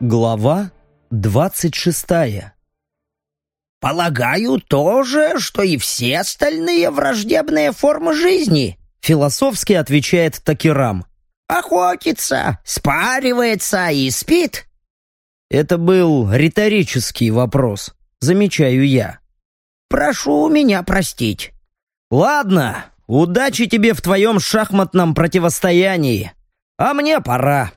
Глава двадцать шестая «Полагаю, то же, что и все остальные враждебные формы жизни», философски отвечает Такирам. «Охотится, спаривается и спит». Это был риторический вопрос, замечаю я. «Прошу меня простить». «Ладно, удачи тебе в твоем шахматном противостоянии. А мне пора».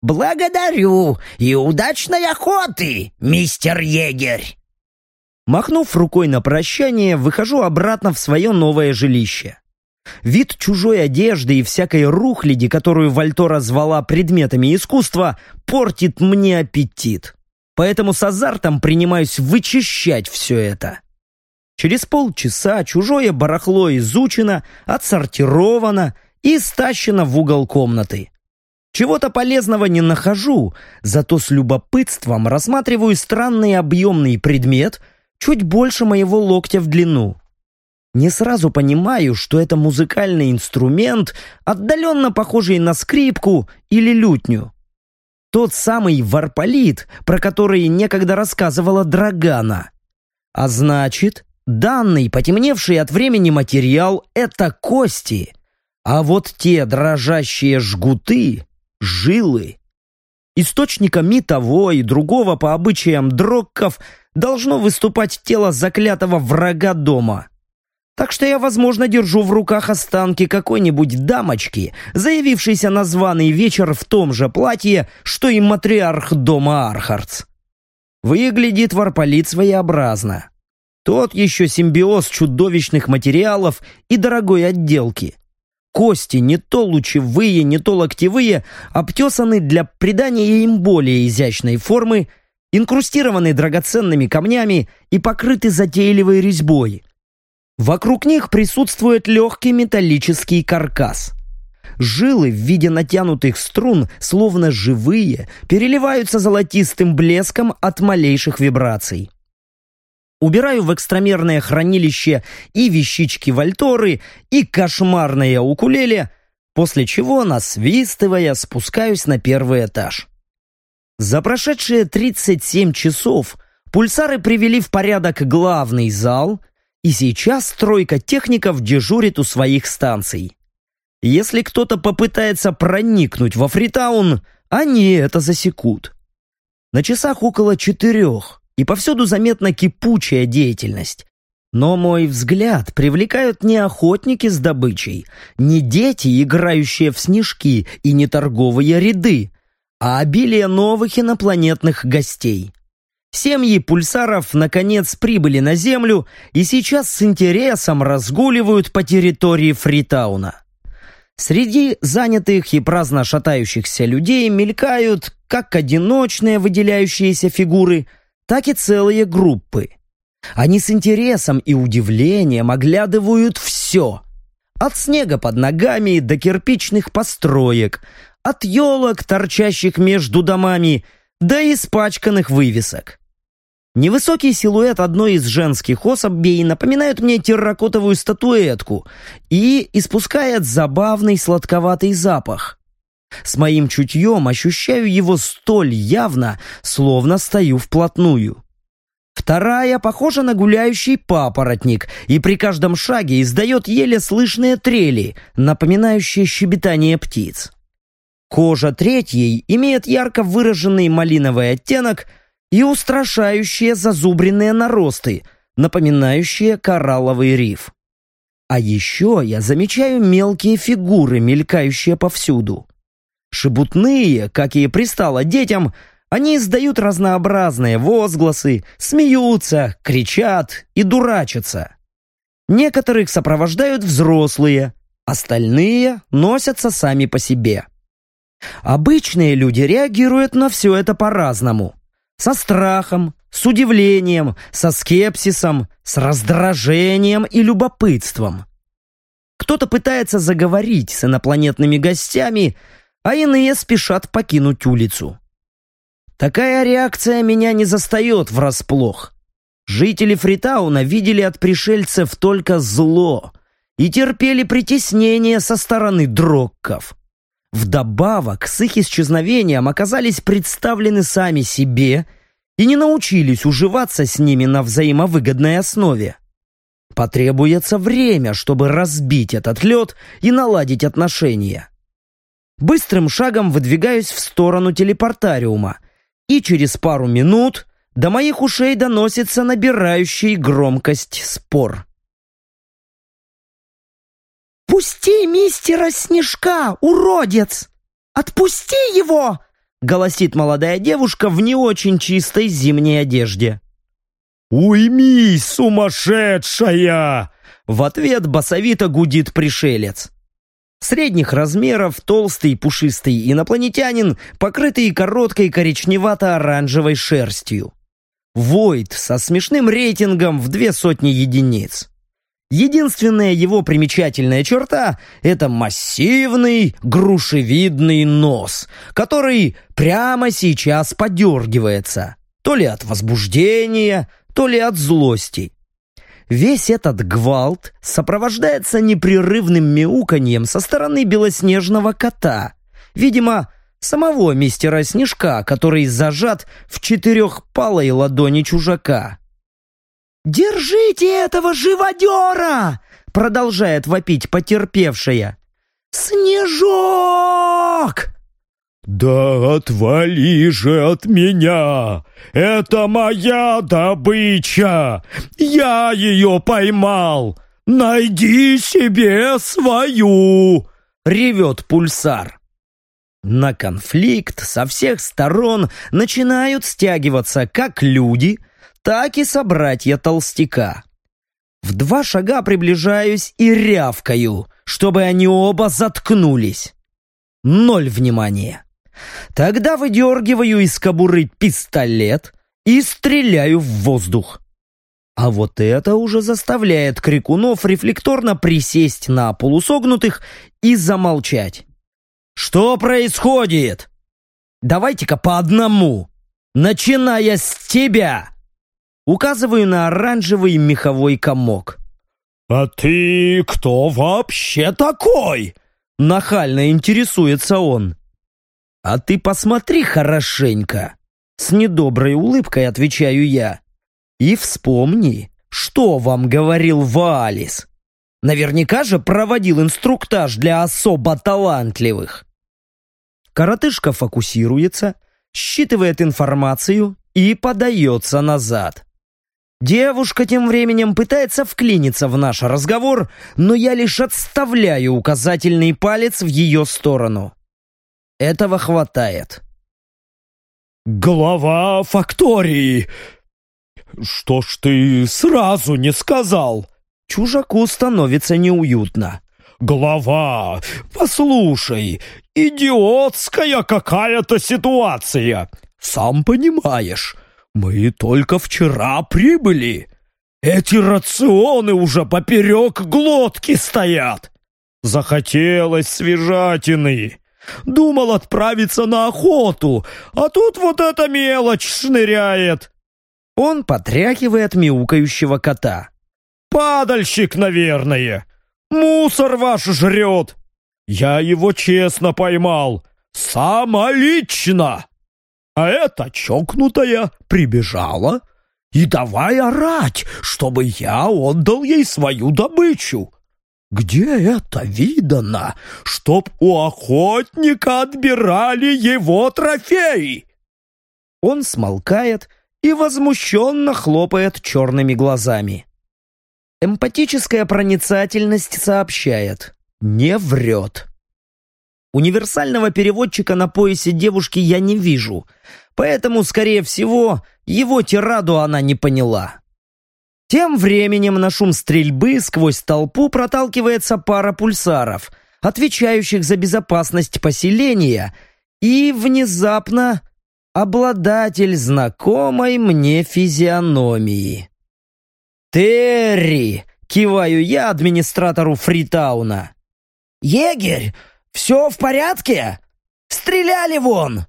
«Благодарю и удачной охоты, мистер егерь!» Махнув рукой на прощание, выхожу обратно в свое новое жилище. Вид чужой одежды и всякой рухляди, которую Вальтора звала предметами искусства, портит мне аппетит. Поэтому с азартом принимаюсь вычищать все это. Через полчаса чужое барахло изучено, отсортировано и стащено в угол комнаты. Чего-то полезного не нахожу, зато с любопытством рассматриваю странный объемный предмет чуть больше моего локтя в длину. Не сразу понимаю, что это музыкальный инструмент, отдаленно похожий на скрипку или лютню. Тот самый варполит, про который некогда рассказывала Драгана. А значит, данный, потемневший от времени материал — это кости. А вот те дрожащие жгуты жилы. Источниками того и другого по обычаям дрокков должно выступать тело заклятого врага дома. Так что я, возможно, держу в руках останки какой-нибудь дамочки, заявившейся на званый вечер в том же платье, что и матриарх дома Архардс. Выглядит варполит своеобразно. Тот еще симбиоз чудовищных материалов и дорогой отделки – Кости, не то лучевые, не то локтевые, обтесаны для придания им более изящной формы, инкрустированы драгоценными камнями и покрыты затейливой резьбой. Вокруг них присутствует легкий металлический каркас. Жилы в виде натянутых струн, словно живые, переливаются золотистым блеском от малейших вибраций. Убираю в экстрамерное хранилище и вещички Вальторы, и кошмарное укулеле, после чего, насвистывая, спускаюсь на первый этаж. За прошедшие 37 часов пульсары привели в порядок главный зал, и сейчас тройка техников дежурит у своих станций. Если кто-то попытается проникнуть во Фритаун, они это засекут. На часах около четырех, и повсюду заметна кипучая деятельность. Но мой взгляд привлекают не охотники с добычей, не дети, играющие в снежки, и не торговые ряды, а обилие новых инопланетных гостей. Семьи пульсаров наконец прибыли на Землю и сейчас с интересом разгуливают по территории Фритауна. Среди занятых и праздно шатающихся людей мелькают как одиночные выделяющиеся фигуры, так и целые группы. Они с интересом и удивлением оглядывают все. От снега под ногами до кирпичных построек, от елок, торчащих между домами, до испачканных вывесок. Невысокий силуэт одной из женских особей напоминает мне терракотовую статуэтку и испускает забавный сладковатый запах. С моим чутьем ощущаю его столь явно, словно стою вплотную. Вторая похожа на гуляющий папоротник и при каждом шаге издает еле слышные трели, напоминающие щебетание птиц. Кожа третьей имеет ярко выраженный малиновый оттенок и устрашающие зазубренные наросты, напоминающие коралловый риф. А еще я замечаю мелкие фигуры, мелькающие повсюду. Шебутные, как и пристало детям, они издают разнообразные возгласы, смеются, кричат и дурачатся. Некоторых сопровождают взрослые, остальные носятся сами по себе. Обычные люди реагируют на все это по-разному. Со страхом, с удивлением, со скепсисом, с раздражением и любопытством. Кто-то пытается заговорить с инопланетными гостями, а иные спешат покинуть улицу. Такая реакция меня не застает врасплох. Жители Фритауна видели от пришельцев только зло и терпели притеснение со стороны дрокков. вдобавок с их исчезновением оказались представлены сами себе и не научились уживаться с ними на взаимовыгодной основе. Потребуется время, чтобы разбить этот лед и наладить отношения. Быстрым шагом выдвигаюсь в сторону телепортариума, и через пару минут до моих ушей доносится набирающий громкость спор. «Пусти мистера Снежка, уродец! Отпусти его!» — голосит молодая девушка в не очень чистой зимней одежде. «Уймись, сумасшедшая!» В ответ басовито гудит пришелец. Средних размеров, толстый, пушистый инопланетянин, покрытый короткой коричневато-оранжевой шерстью. Войд со смешным рейтингом в две сотни единиц. Единственная его примечательная черта – это массивный грушевидный нос, который прямо сейчас подергивается, то ли от возбуждения, то ли от злости. Весь этот гвалт сопровождается непрерывным мяуканьем со стороны белоснежного кота. Видимо, самого мистера Снежка, который зажат в четырехпалой ладони чужака. «Держите этого живодера!» Продолжает вопить потерпевшая. «Снежок!» «Да отвали же от меня! Это моя добыча! Я ее поймал! Найди себе свою!» Ревет пульсар. На конфликт со всех сторон начинают стягиваться как люди, так и собратья толстяка. В два шага приближаюсь и рявкаю, чтобы они оба заткнулись. Ноль внимания. Тогда выдергиваю из кобуры пистолет и стреляю в воздух. А вот это уже заставляет крикунов рефлекторно присесть на полусогнутых и замолчать. «Что происходит? Давайте-ка по одному, начиная с тебя!» Указываю на оранжевый меховой комок. «А ты кто вообще такой?» Нахально интересуется он. «А ты посмотри хорошенько!» С недоброй улыбкой отвечаю я. «И вспомни, что вам говорил Ваалис. Наверняка же проводил инструктаж для особо талантливых». Коротышка фокусируется, считывает информацию и подается назад. Девушка тем временем пытается вклиниться в наш разговор, но я лишь отставляю указательный палец в ее сторону. Этого хватает. «Глава фактории! Что ж ты сразу не сказал?» Чужаку становится неуютно. «Глава, послушай, идиотская какая-то ситуация. Сам понимаешь, мы только вчера прибыли. Эти рационы уже поперек глотки стоят. Захотелось свежатины. Думал отправиться на охоту, а тут вот эта мелочь шныряет. Он потряхивает мяукающего кота. «Падальщик, наверное. Мусор ваш жрет. Я его честно поймал. Самолично!» А эта чокнутая прибежала и давай орать, чтобы я отдал ей свою добычу. Где это видано, чтоб у охотника отбирали его трофеи? Он смолкает и возмущенно хлопает черными глазами. Эмпатическая проницательность сообщает, не врет. Универсального переводчика на поясе девушки я не вижу, поэтому, скорее всего, его тираду она не поняла. Тем временем на шум стрельбы сквозь толпу проталкивается пара пульсаров, отвечающих за безопасность поселения, и внезапно обладатель знакомой мне физиономии. «Терри!» — киваю я администратору Фритауна. «Егерь, все в порядке? Стреляли вон!»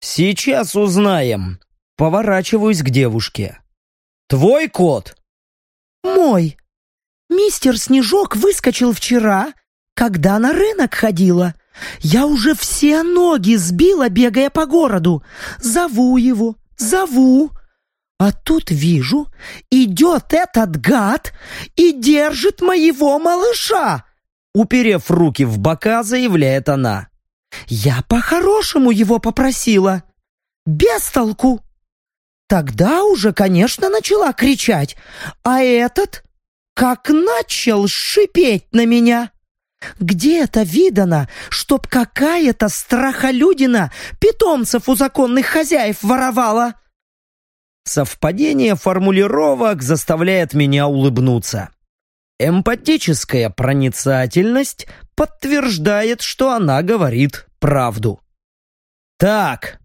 «Сейчас узнаем». Поворачиваюсь к девушке. «Твой кот?» «Мой. Мистер Снежок выскочил вчера, когда на рынок ходила. Я уже все ноги сбила, бегая по городу. Зову его, зову. А тут вижу, идет этот гад и держит моего малыша. Уперев руки в бока, заявляет она. Я по-хорошему его попросила. Без толку. Тогда уже, конечно, начала кричать, а этот как начал шипеть на меня. Где это видано, чтоб какая-то страхолюдина питомцев у законных хозяев воровала? Совпадение формулировок заставляет меня улыбнуться. Эмпатическая проницательность подтверждает, что она говорит правду. Так,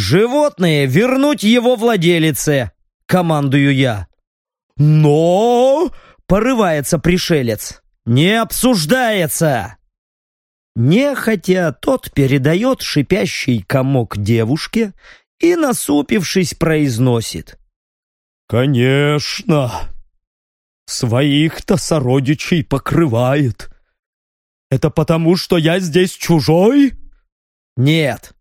животное вернуть его владелице, командую я. Но, порывается пришелец, не обсуждается. Нехотя тот передает шипящий комок девушке и, насупившись, произносит. «Конечно, своих-то сородичей покрывает. Это потому, что я здесь чужой?» «Нет,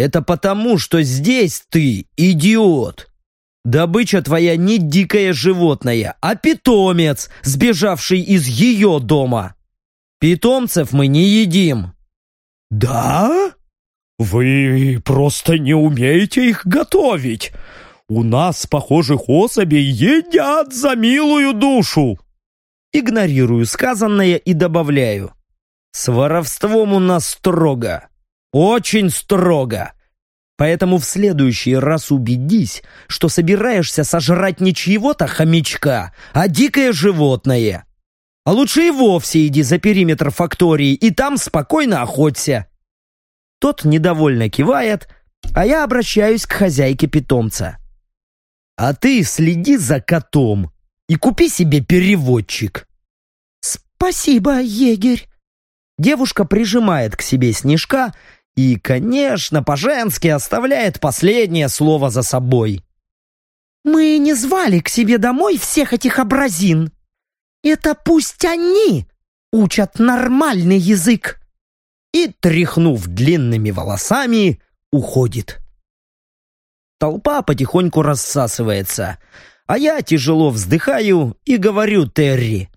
это потому, что здесь ты идиот. Добыча твоя не дикое животное, а питомец, сбежавший из ее дома. Питомцев мы не едим». «Да?» «Вы просто не умеете их готовить. У нас похожих особей едят за милую душу!» Игнорирую сказанное и добавляю. «С воровством у нас строго. Очень строго. Поэтому в следующий раз убедись, что собираешься сожрать не чьего-то хомячка, а дикое животное. А лучше и вовсе иди за периметр фактории и там спокойно охоться. Тот недовольно кивает, а я обращаюсь к хозяйке питомца. А ты следи за котом и купи себе переводчик. Спасибо, егерь. Девушка прижимает к себе снежка и, конечно, по-женски оставляет последнее слово за собой. «Мы не звали к себе домой всех этих образин. Это пусть они учат нормальный язык» и, тряхнув длинными волосами, уходит. Толпа потихоньку рассасывается, а я тяжело вздыхаю и говорю Терри.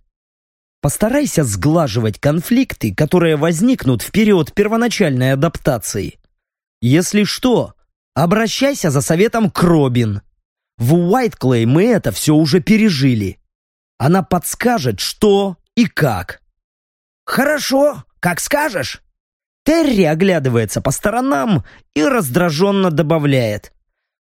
Постарайся сглаживать конфликты, которые возникнут в период первоначальной адаптации. Если что, обращайся за советом к Робин. В Уайтклей мы это все уже пережили. Она подскажет, что и как. «Хорошо, как скажешь», Терри оглядывается по сторонам и раздраженно добавляет.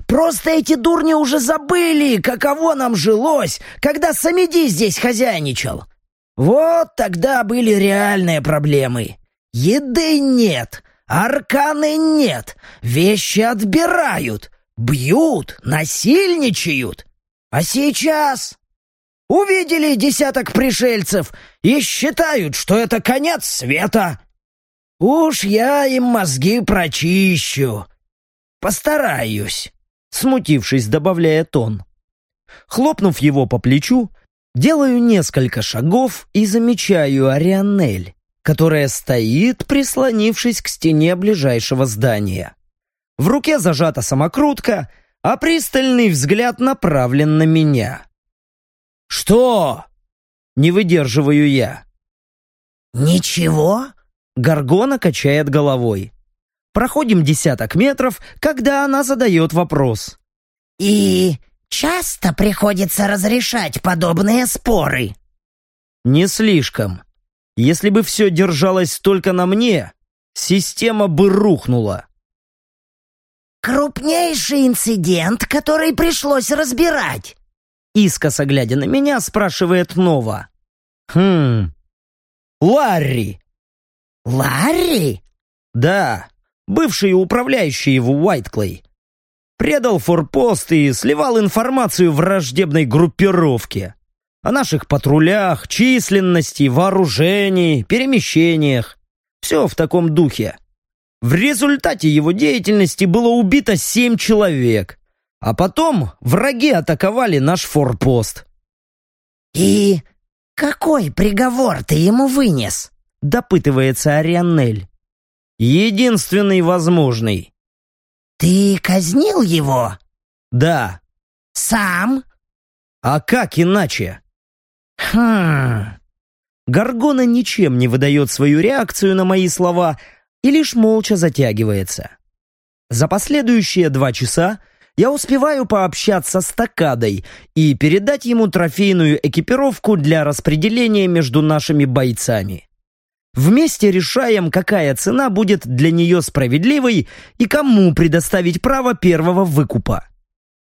«Просто эти дурни уже забыли, каково нам жилось, когда Самеди здесь хозяйничал. Вот тогда были реальные проблемы. Еды нет, арканы нет, вещи отбирают, бьют, насильничают. А сейчас...» Увидели десяток пришельцев и считают, что это конец света. Уж я им мозги прочищу. Постараюсь. Смутившись, добавляет он. Хлопнув его по плечу, делаю несколько шагов и замечаю Арианель, которая стоит, прислонившись к стене ближайшего здания. В руке зажата самокрутка, а пристальный взгляд направлен на меня. «Что?» — не выдерживаю я. «Ничего?» Гаргона качает головой. Проходим десяток метров, когда она задает вопрос. «И часто приходится разрешать подобные споры?» «Не слишком. Если бы все держалось только на мне, система бы рухнула». «Крупнейший инцидент, который пришлось разбирать?» Искоса глядя на меня, спрашивает Нова. «Хм... Ларри!» «Ларри?» «Да, бывший управляющий в Уайтклей. Предал форпост и сливал информацию враждебной группировке. О наших патрулях, численности, вооружении, перемещениях. Все в таком духе. В результате его деятельности было убито семь человек. А потом враги атаковали наш форпост. «И какой приговор ты ему вынес?» допытывается Арианнель. Единственный возможный. Ты казнил его? Да. Сам? А как иначе? Хм... Гаргона ничем не выдает свою реакцию на мои слова и лишь молча затягивается. За последующие два часа я успеваю пообщаться с Такадой и передать ему трофейную экипировку для распределения между нашими бойцами. Вместе решаем, какая цена будет для нее справедливой и кому предоставить право первого выкупа.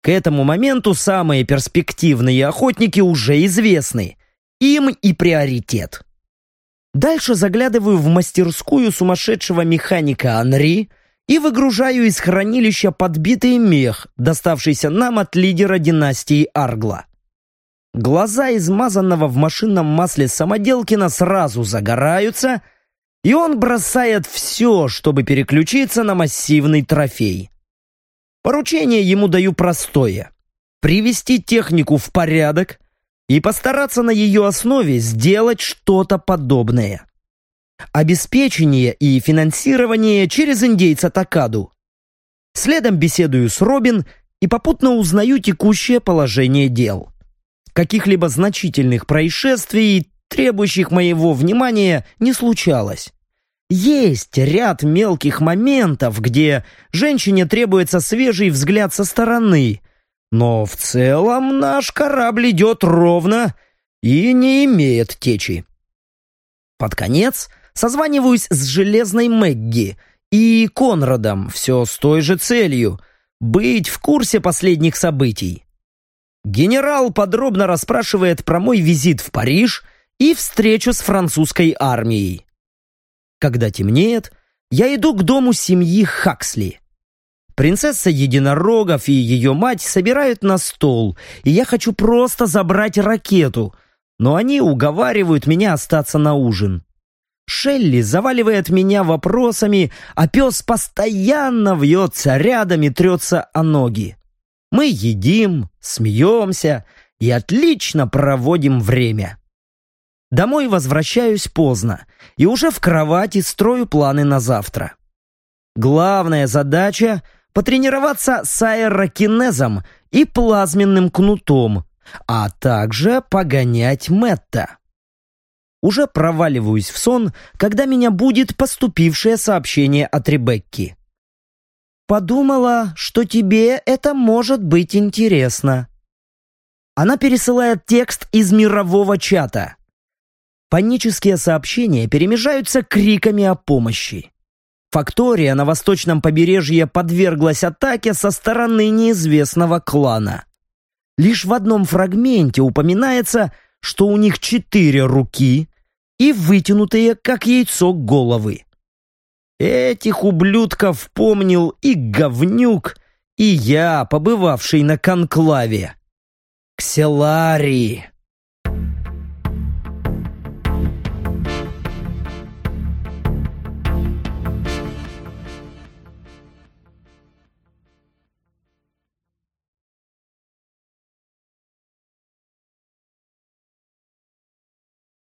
К этому моменту самые перспективные охотники уже известны. Им и приоритет. Дальше заглядываю в мастерскую сумасшедшего механика Анри и выгружаю из хранилища подбитый мех, доставшийся нам от лидера династии Аргла. Глаза измазанного в машинном масле Самоделкина сразу загораются, и он бросает все, чтобы переключиться на массивный трофей. Поручение ему даю простое — привести технику в порядок и постараться на ее основе сделать что-то подобное. Обеспечение и финансирование через индейца Такаду. Следом беседую с Робин и попутно узнаю текущее положение дел. Каких-либо значительных происшествий, требующих моего внимания, не случалось. Есть ряд мелких моментов, где женщине требуется свежий взгляд со стороны, но в целом наш корабль идет ровно и не имеет течи. Под конец созваниваюсь с Железной Мэгги и Конрадом, все с той же целью — быть в курсе последних событий. Генерал подробно расспрашивает про мой визит в Париж и встречу с французской армией. Когда темнеет, я иду к дому семьи Хаксли. Принцесса Единорогов и ее мать собирают на стол, и я хочу просто забрать ракету, но они уговаривают меня остаться на ужин. Шелли заваливает меня вопросами, а пес постоянно вьется рядом и трется о ноги. Мы едим, смеемся и отлично проводим время. Домой возвращаюсь поздно и уже в кровати строю планы на завтра. Главная задача — потренироваться с аэрокинезом и плазменным кнутом, а также погонять Мэтта. Уже проваливаюсь в сон, когда меня будет поступившее сообщение от Ребекки. «Подумала, что тебе это может быть интересно». Она пересылает текст из мирового чата. Панические сообщения перемежаются криками о помощи. Фактория на восточном побережье подверглась атаке со стороны неизвестного клана. Лишь в одном фрагменте упоминается, что у них четыре руки и вытянутые, как яйцо, головы. Этих ублюдков помнил и говнюк, и я, побывавший на конклаве. Кселарии.